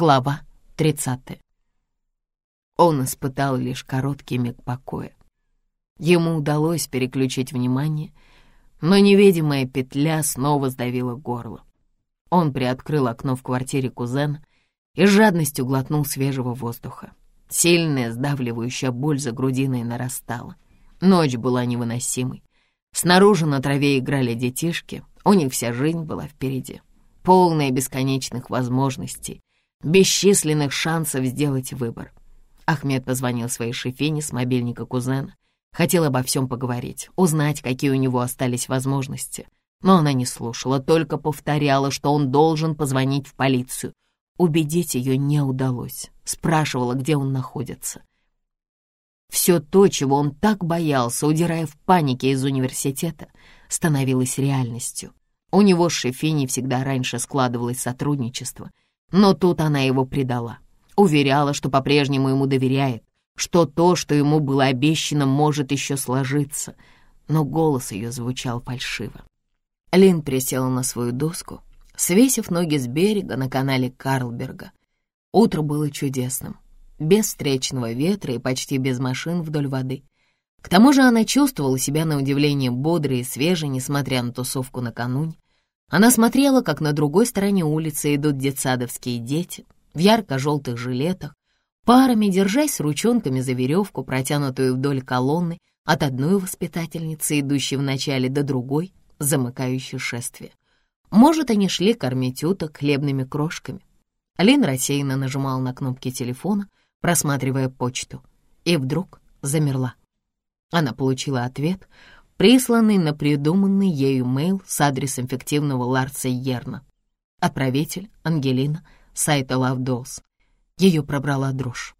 Глава 30. Он испытал лишь короткий миг покоя. Ему удалось переключить внимание, но невидимая петля снова сдавила горло. Он приоткрыл окно в квартире кузена и с жадностью глотнул свежего воздуха. Сильная сдавливающая боль за грудиной нарастала. Ночь была невыносимой. Снаружи на траве играли детишки, у них вся жизнь была впереди. Полная бесконечных возможностей, бесчисленных шансов сделать выбор. Ахмед позвонил своей шефине с мобильника кузена. Хотел обо всем поговорить, узнать, какие у него остались возможности. Но она не слушала, только повторяла, что он должен позвонить в полицию. Убедить ее не удалось. Спрашивала, где он находится. Все то, чего он так боялся, удирая в панике из университета, становилось реальностью. У него с Шефиней всегда раньше складывалось сотрудничество, но тут она его предала. Уверяла, что по-прежнему ему доверяет, что то, что ему было обещано, может еще сложиться. Но голос ее звучал фальшиво. Лин присела на свою доску, свесив ноги с берега на канале Карлберга. Утро было чудесным, без встречного ветра и почти без машин вдоль воды. К тому же она чувствовала себя на удивление бодрой и свежей, несмотря на тусовку накануне. Она смотрела, как на другой стороне улицы идут детсадовские дети в ярко-желтых жилетах, парами держась ручонками за веревку, протянутую вдоль колонны от одной воспитательницы, идущей в начале, до другой, замыкающей шествие. Может, они шли кормить уток хлебными крошками. Лин рассеянно нажимал на кнопки телефона, просматривая почту, и вдруг замерла. Она получила ответ, присланный на придуманный ею мейл с адресом фиктивного Ларса Йерна. Отправитель — Ангелина, сайта Love Dolls. Ее пробрала дрожь.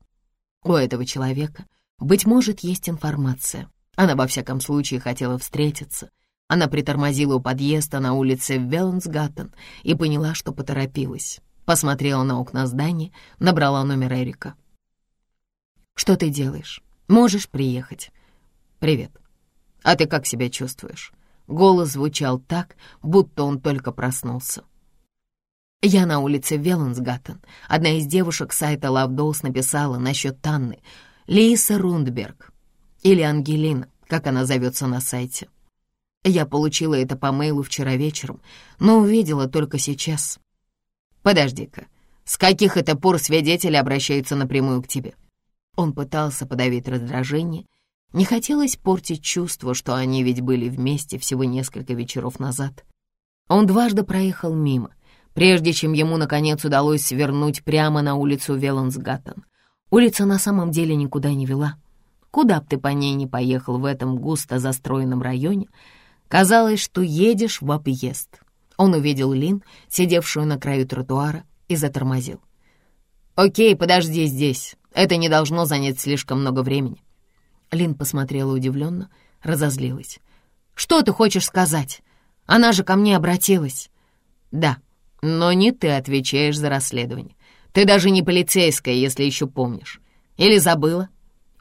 У этого человека, быть может, есть информация. Она, во всяком случае, хотела встретиться. Она притормозила у подъезда на улице Веллансгаттен и поняла, что поторопилась. Посмотрела на окна здания, набрала номер Эрика. «Что ты делаешь? Можешь приехать?» «Привет. А ты как себя чувствуешь?» Голос звучал так, будто он только проснулся. Я на улице Веллансгаттен. Одна из девушек сайта Dolls написала насчет Танны. Лиса Рундберг. Или Ангелина, как она зовется на сайте. Я получила это по мейлу вчера вечером, но увидела только сейчас. Подожди-ка, с каких это пор свидетели обращаются напрямую к тебе? Он пытался подавить раздражение, не хотелось портить чувство, что они ведь были вместе всего несколько вечеров назад. Он дважды проехал мимо, прежде чем ему, наконец, удалось свернуть прямо на улицу Велансгаттен. Улица на самом деле никуда не вела. Куда б ты по ней не поехал в этом густо застроенном районе, казалось, что едешь в объезд. Он увидел Лин, сидевшую на краю тротуара, и затормозил. «Окей, подожди здесь. Это не должно занять слишком много времени. Лин посмотрела удивленно, разозлилась. «Что ты хочешь сказать? Она же ко мне обратилась». «Да, но не ты отвечаешь за расследование. Ты даже не полицейская, если еще помнишь. Или забыла?»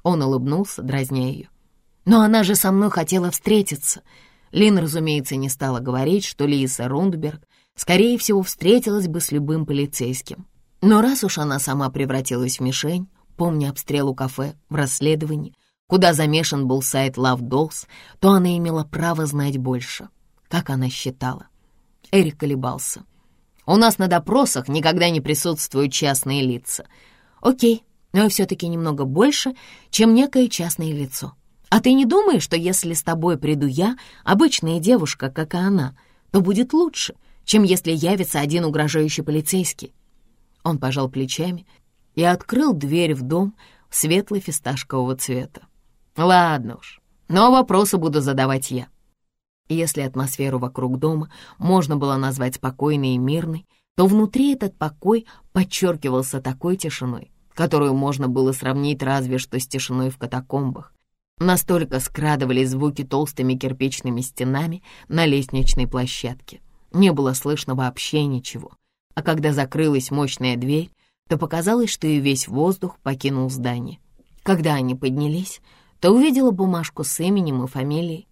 Он улыбнулся, дразня ее. «Но она же со мной хотела встретиться». Лин, разумеется, не стала говорить, что Лиса Рундберг, скорее всего, встретилась бы с любым полицейским. Но раз уж она сама превратилась в мишень, помня обстрел у кафе в расследовании, куда замешан был сайт Love Dolls, то она имела право знать больше, как она считала. Эрик колебался. «У нас на допросах никогда не присутствуют частные лица. Окей, но все-таки немного больше, чем некое частное лицо. А ты не думаешь, что если с тобой приду я, обычная девушка, как и она, то будет лучше, чем если явится один угрожающий полицейский?» Он пожал плечами и открыл дверь в дом светло-фисташкового цвета. Ладно уж, но вопросы буду задавать я. Если атмосферу вокруг дома можно было назвать спокойной и мирной, то внутри этот покой подчеркивался такой тишиной, которую можно было сравнить разве что с тишиной в катакомбах. Настолько скрадывались звуки толстыми кирпичными стенами на лестничной площадке. Не было слышно вообще ничего. А когда закрылась мощная дверь, то показалось, что и весь воздух покинул здание. Когда они поднялись, то увидела бумажку с именем и фамилией,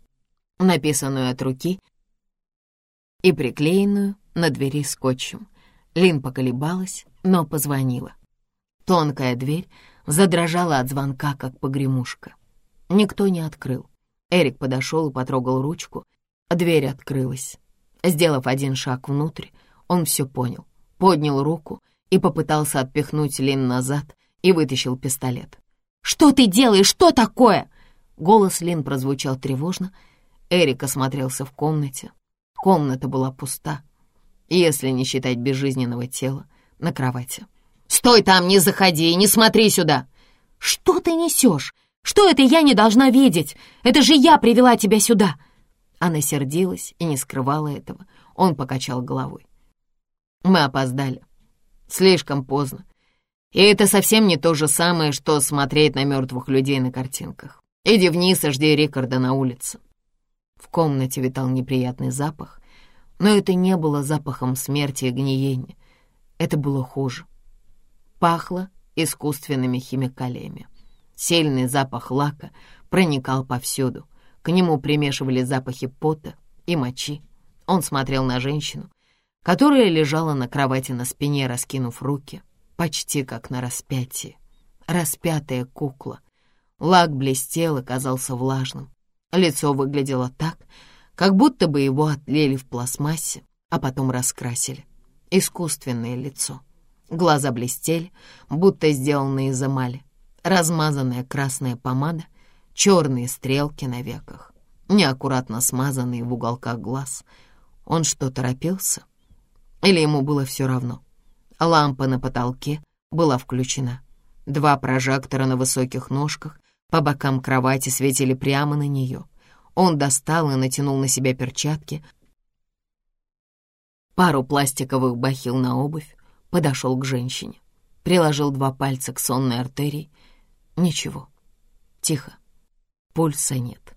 написанную от руки и приклеенную на двери скотчем. Лин поколебалась, но позвонила. Тонкая дверь задрожала от звонка, как погремушка. Никто не открыл. Эрик подошел и потрогал ручку. Дверь открылась. Сделав один шаг внутрь, он все понял. Поднял руку и попытался отпихнуть Лин назад и вытащил пистолет. «Что ты делаешь? Что такое?» Голос Лин прозвучал тревожно. Эрик осмотрелся в комнате. Комната была пуста, если не считать безжизненного тела на кровати. «Стой там, не заходи и не смотри сюда!» «Что ты несешь? Что это я не должна видеть? Это же я привела тебя сюда!» Она сердилась и не скрывала этого. Он покачал головой. «Мы опоздали. Слишком поздно. И это совсем не то же самое, что смотреть на мертвых людей на картинках. Иди вниз и жди Рикарда на улице». В комнате витал неприятный запах, но это не было запахом смерти и гниения. Это было хуже. Пахло искусственными химикалиями. Сильный запах лака проникал повсюду. К нему примешивали запахи пота и мочи. Он смотрел на женщину, которая лежала на кровати на спине, раскинув руки, почти как на распятии. Распятая кукла. Лак блестел и казался влажным. Лицо выглядело так, как будто бы его отлили в пластмассе, а потом раскрасили. Искусственное лицо. Глаза блестели, будто сделанные из эмали размазанная красная помада, черные стрелки на веках, неаккуратно смазанные в уголках глаз. Он что, торопился? Или ему было все равно? Лампа на потолке была включена. Два прожектора на высоких ножках по бокам кровати светили прямо на нее. Он достал и натянул на себя перчатки, пару пластиковых бахил на обувь, подошел к женщине, приложил два пальца к сонной артерии Ничего. Тихо. Пульса нет.